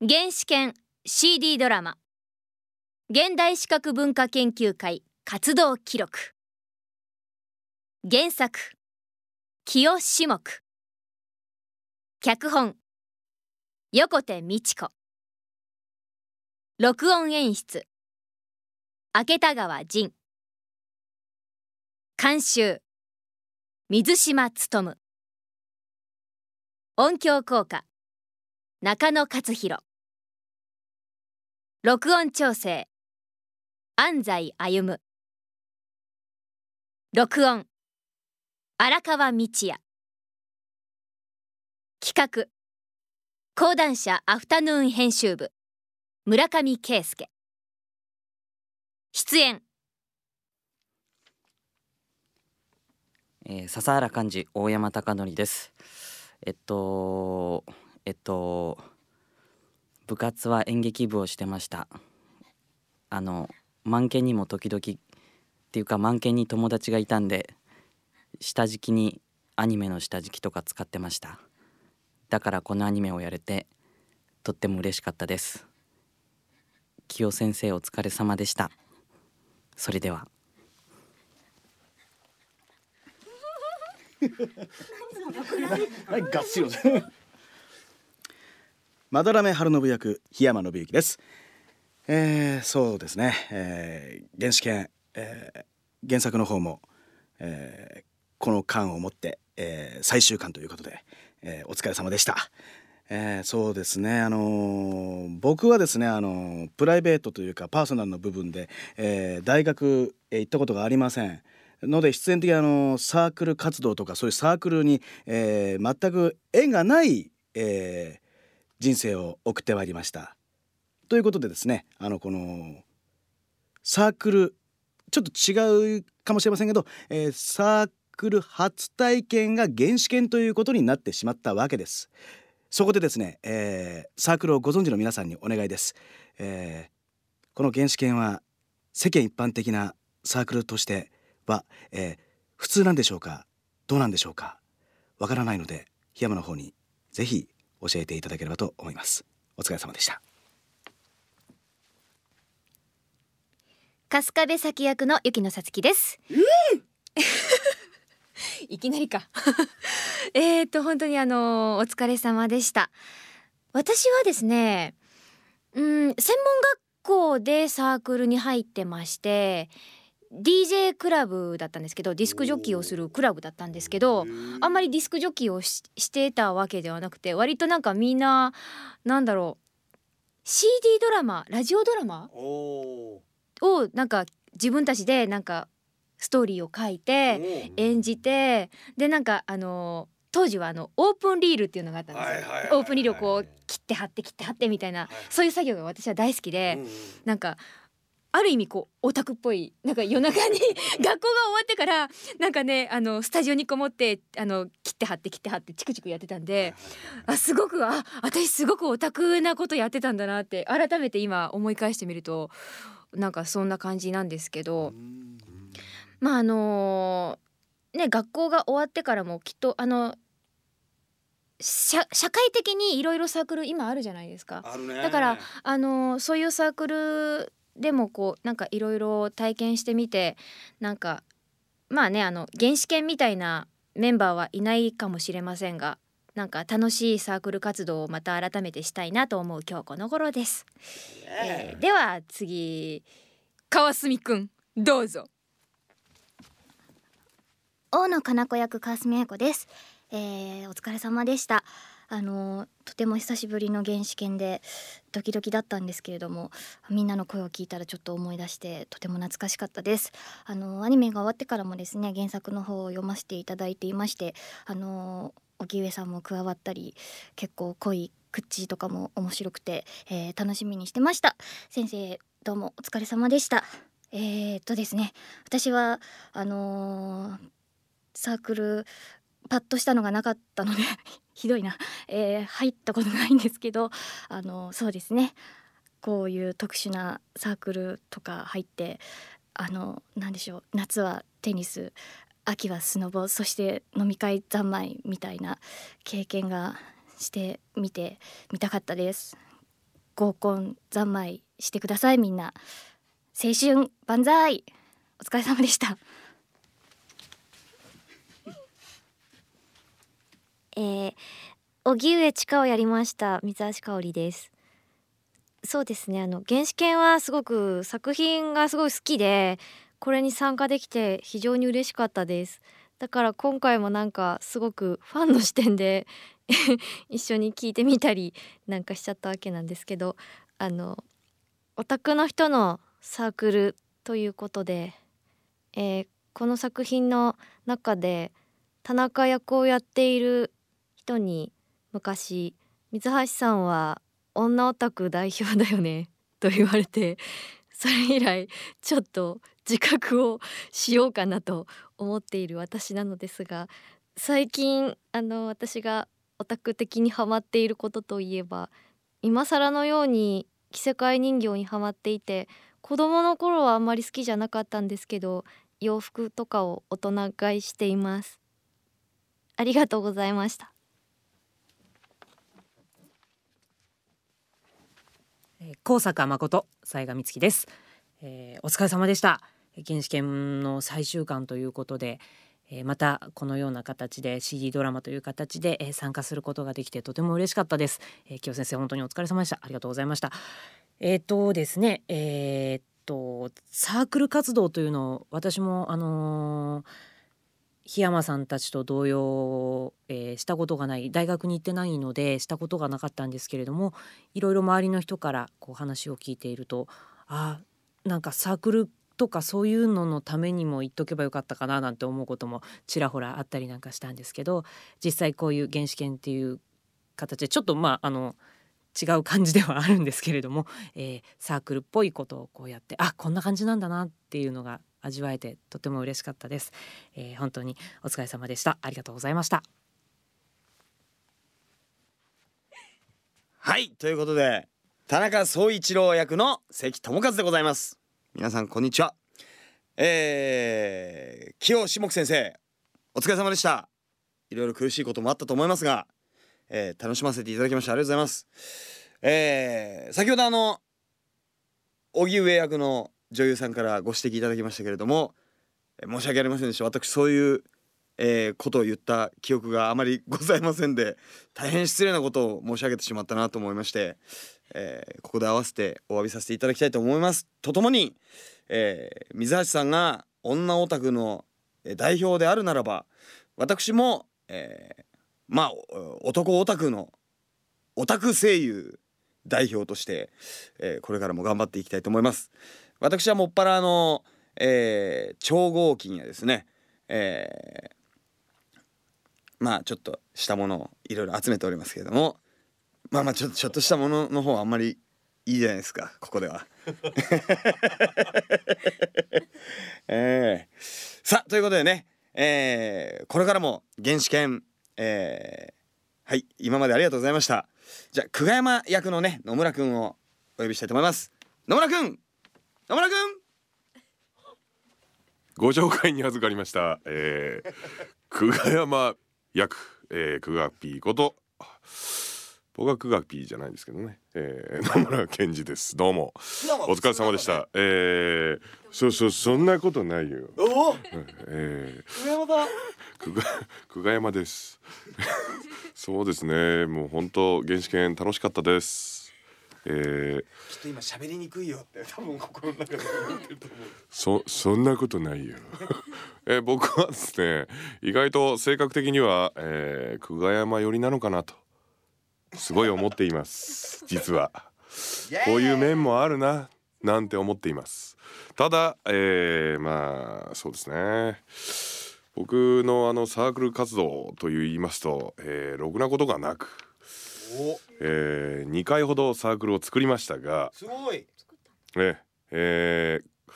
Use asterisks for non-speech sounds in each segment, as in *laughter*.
原始圏 CD ドラマ。現代視覚文化研究会活動記録。原作。清志木。脚本。横手美智子。録音演出。明田川仁監修。水島勉。音響効果。中野勝弘。録音調整。安西歩。録音。荒川道也。企画。講談社アフタヌーン編集部。村上圭介。出演。えー、笹原幹事大山貴則です。えっとえっと部活は演劇部をしてましたあの満研にも時々っていうか満研に友達がいたんで下敷きにアニメの下敷きとか使ってましただからこのアニメをやれてとっても嬉しかったです清先生お疲れ様でしたそれでははい、ガッシロ。まだらめ春信役檜山信之です。えー、そうですね。えー、原始圏、えー、原作の方も、えー、この巻をもって、えー、最終巻ということで、えー、お疲れ様でした。えー、そうですね、あのー、僕はですね、あのー、プライベートというかパーソナルの部分で、えー、大学へ行ったことがありません。ので必然的にあのサークル活動とかそういうサークルに、えー、全く縁がない、えー、人生を送ってまいりました。ということでですねあのこのサークルちょっと違うかもしれませんけど、えー、サークル初体験が原始圏ということになってしまったわけです。そこでですね、えー、サークルをご存知の皆さんにお願いです。えー、この原始圏は世間一般的なサークルとしては、えー、普通なんでしょうかどうなんでしょうかわからないので檜山の方にぜひ教えていただければと思います。お疲れ様でした。春日部咲役の雪野さつきです、*laughs* いきなりか。*laughs* えっと本当にあのお疲れ様でした。私はですねうん専門学校でサークルに入ってまして DJ クラブだったんですけどディスクジョッキーをするクラブだったんですけどあんまりディスクジョッキーをししてたわけではなくて割となんかみんななんだろう CD ドラマラジオドラマをなんか自分たちでなんかストーリーを書いて演じてでなんかあの当時はあのオープンリールっていうのがあったんですオープンリールをこう切って貼って切って貼ってみたいな、そういう作業が私は大好きで、なんかある意味こうオタクっぽいなんか夜中に *laughs* 学校が終わってからなんかねあのスタジオにこもってあの切って貼って切って貼ってチクチクやってたんであすごくあ私すごくオタクなことやってたんだなって改めて今思い返してみるとなんかそんな感じなんですけど。まああのね学校が終わってからもきっとあの社社会的にいろいろサークル今あるじゃないですか。あるね。だからあのそういうサークルでもこうなんかいろいろ体験してみてなんかまあねあの原始圏みたいなメンバーはいないかもしれませんがなんか楽しいサークル活動をまた改めてしたいなと思う今日この頃です。えーでは次川澄くんどうぞ。大野かな子役川澄彩子です、えー、お疲れ様でしたあのとても久しぶりの原始圏でドキドキだったんですけれどもみんなの声を聞いたらちょっと思い出してとても懐かしかったです。あのアニメが終わってからもですね原作の方を読ませていただいていましてあの荻上さんも加わったり結構濃いクッチーとかも面白くて、えー楽しみにしてました。先生どうもお疲れ様でした。えー、っとですね私はあのーサークルパッとしたのがなかったので *laughs* ひどいな、えー入ったことないんですけどあのそうですね。こういう特殊なサークルとか入ってあのなんでしょう。夏はテニス秋はスノボそして飲み会三昧みたいな経験がしてみてみたかったです。合コン三昧してくださいみんな。青春万歳。お疲れ様でした。えー、荻上チカをやりました水橋香織です。そうですねあの原始圏はすごく作品がすごい好きでこれに参加できて非常に嬉しかったです。だから今回もなんかすごくファンの視点で *laughs* 一緒に聞いてみたりなんかしちゃったわけなんですけどあのオタクの人のサークルということで、えー、この作品の中で田中役をやっている人に昔三橋さんは女オタク代表だよね *laughs* と言われてそれ以来ちょっと自覚をしようかなと思っている私なのですが最近あの私がオタク的にハマっていることといえば今更のように着せ替え人形にハマっていて子供の頃はあんまり好きじゃなかったんですけど洋服とかを大人買いしています。ありがとうございました。高坂誠西賀美月です、えー、お疲れ様でした。原始圏の最終巻ということで、えー、またこのような形で CD ドラマという形で、えー、参加することができてとても嬉しかったです、えー、清先生本当にお疲れ様でした。ありがとうございました。えっ、とですねえっとサークル活動というのを私もあの檜山さんたちと同様、えー、したことがない大学に行ってないのでしたことがなかったんですけれどもいろいろ周りの人からこう話を聞いているとあなんかサークルとかそういうののためにも言っとけばよかったかななんて思うこともちらほらあったりなんかしたんですけど実際こういう原始圏っていう形でちょっとまああの違う感じではあるんですけれども、えー、サークルっぽいことをこうやってあこんな感じなんだなっていうのが味わえてとても嬉しかったです、えー、本当にお疲れ様でした。ありがとうございました。*laughs* はいということで田中総一郎役の関智和でございます。皆さんこんにちは。えー、清志木先生お疲れ様でした。いろいろ苦しいこともあったと思いますが、えー、楽しませていただきましてありがとうございます。えー、先ほどあの荻上役の女優さんからご指摘いただきましたけれども申し訳ありませんでした私そういう、えー、ことを言った記憶があまりございませんで大変失礼なことを申し上げてしまったなと思いまして、えー、ここで合わせてお詫びさせていただきたいと思いますとともに、えー、水橋さんが女オタクの代表であるならば私も、えー、まあ男オタクのオタク声優代表として、えー、これからも頑張っていきたいと思います。私はもっぱらあの、えー、超合金やですね、えー、まあちょっとしたものをいろいろ集めておりますけれどもまあまあちょちょっとしたものの方はあんまりいいじゃないですかここでは。*laughs* えー、さあということでね、えー、これからも原始圏、えー、はい今までありがとうございました。じゃあ久我山役のね野村くんをお呼びしたいと思います。野村くん野村君ご紹介に預かりました、えー、久我山役、えー、久我 P こと。僕は久我 P じゃないですけどね、えー、野村健二です。どうも。お疲れ様でした。えー、そうそうそんなことないよ。おえー、久我山だ。久我山です。*laughs* そうですね。もう本当原始圏楽しかったですえー、ちょっと今喋りにくいよって多分心の中で思ってると思う。そそんなことないよ。*laughs* えー、僕はですね意外と性格的には、えー、久我山寄りなのかなとすごい思っています。*laughs* 実は。こういう面もあるななんて思っています。ただ、えー、まあそうですね。僕のあのサークル活動と言いますと、えー、ろくなことがなくえー、2回ほどサークルを作りましたがすごい。ええー、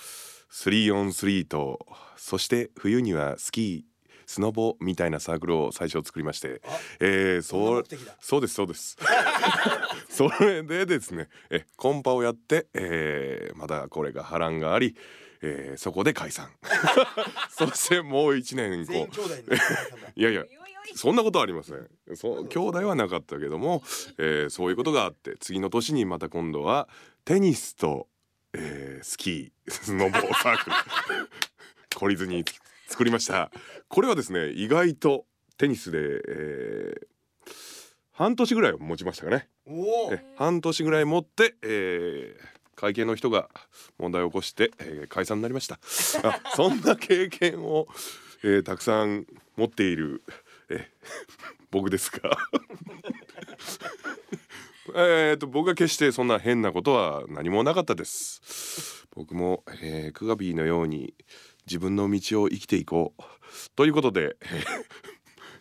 3on3 とそして冬にはスキースノボみたいなサークルを最初作りまして、えー、そそうですそうです。そ *laughs* れでですねえコンパをやって、えー、まだこれが波乱があり、えー、そこで解散。*laughs* そしてもう一年こう。*laughs* いやいやそんなことはありません。そう兄弟はなかったけども、えー、そういうことがあって次の年にまた今度はテニスと、えー、スキー *laughs* スノボーサークル *laughs* 懲りずに作りました。これはですね意外とテニスで、えー、半年ぐらい持ちましたかね。え半年ぐらい持って、えー、会計の人が問題を起こして、えー、解散になりました。あそんな経験を、えー、たくさん持っている、え僕ですがえと僕は決してそんな変なことは何もなかったです。僕も、えー、クガビーのように自分の道を生きていこう。ということで、えー、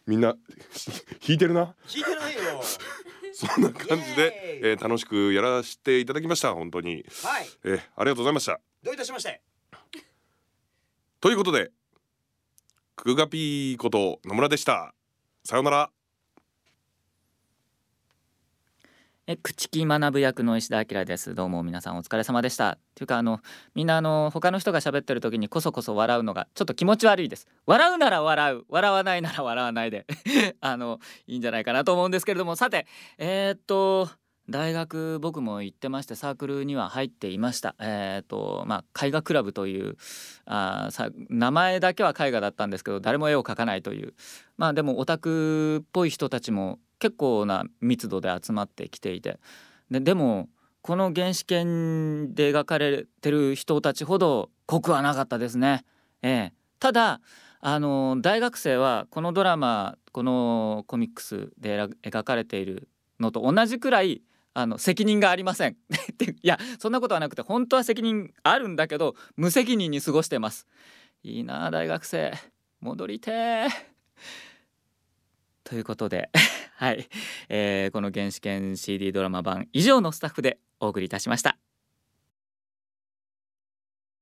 みんな弾いてるな？弾いてないよ。*laughs* そんな感じで、えー、楽しくやらせていただきました本当に、はい、えー、ありがとうございました。どういたしまして。ということでクガピーこと野村でした。さようなら。え朽木学役の石田明です。どうも皆さんお疲れ様でした。っていうかあのみんなあの他の人が喋ってる時にこそこそ笑うのがちょっと気持ち悪いです。笑うなら笑う。笑わないなら笑わないで。*laughs* あのいいんじゃないかなと思うんですけれども。さてえー、っと大学僕も行ってましてサークルには入っていました。えー、っとまあ絵画クラブというあさ名前だけは絵画だったんですけど誰も絵を描かないという。まあでもオタクっぽい人たちも結構な密度で集まってきていて。ででもこの原始圏で描かれてる人たちほど濃くはなかったですね。ええ、ただあの大学生はこのドラマこのコミックスで描かれているのと同じくらいあの責任がありません。*laughs* いやそんなことはなくて本当は責任あるんだけど無責任に過ごしてます。いいな大学生。戻りてということで *laughs* はい、えー、この原始圏 CD ドラマ版以上のスタッフでお送りいたしました。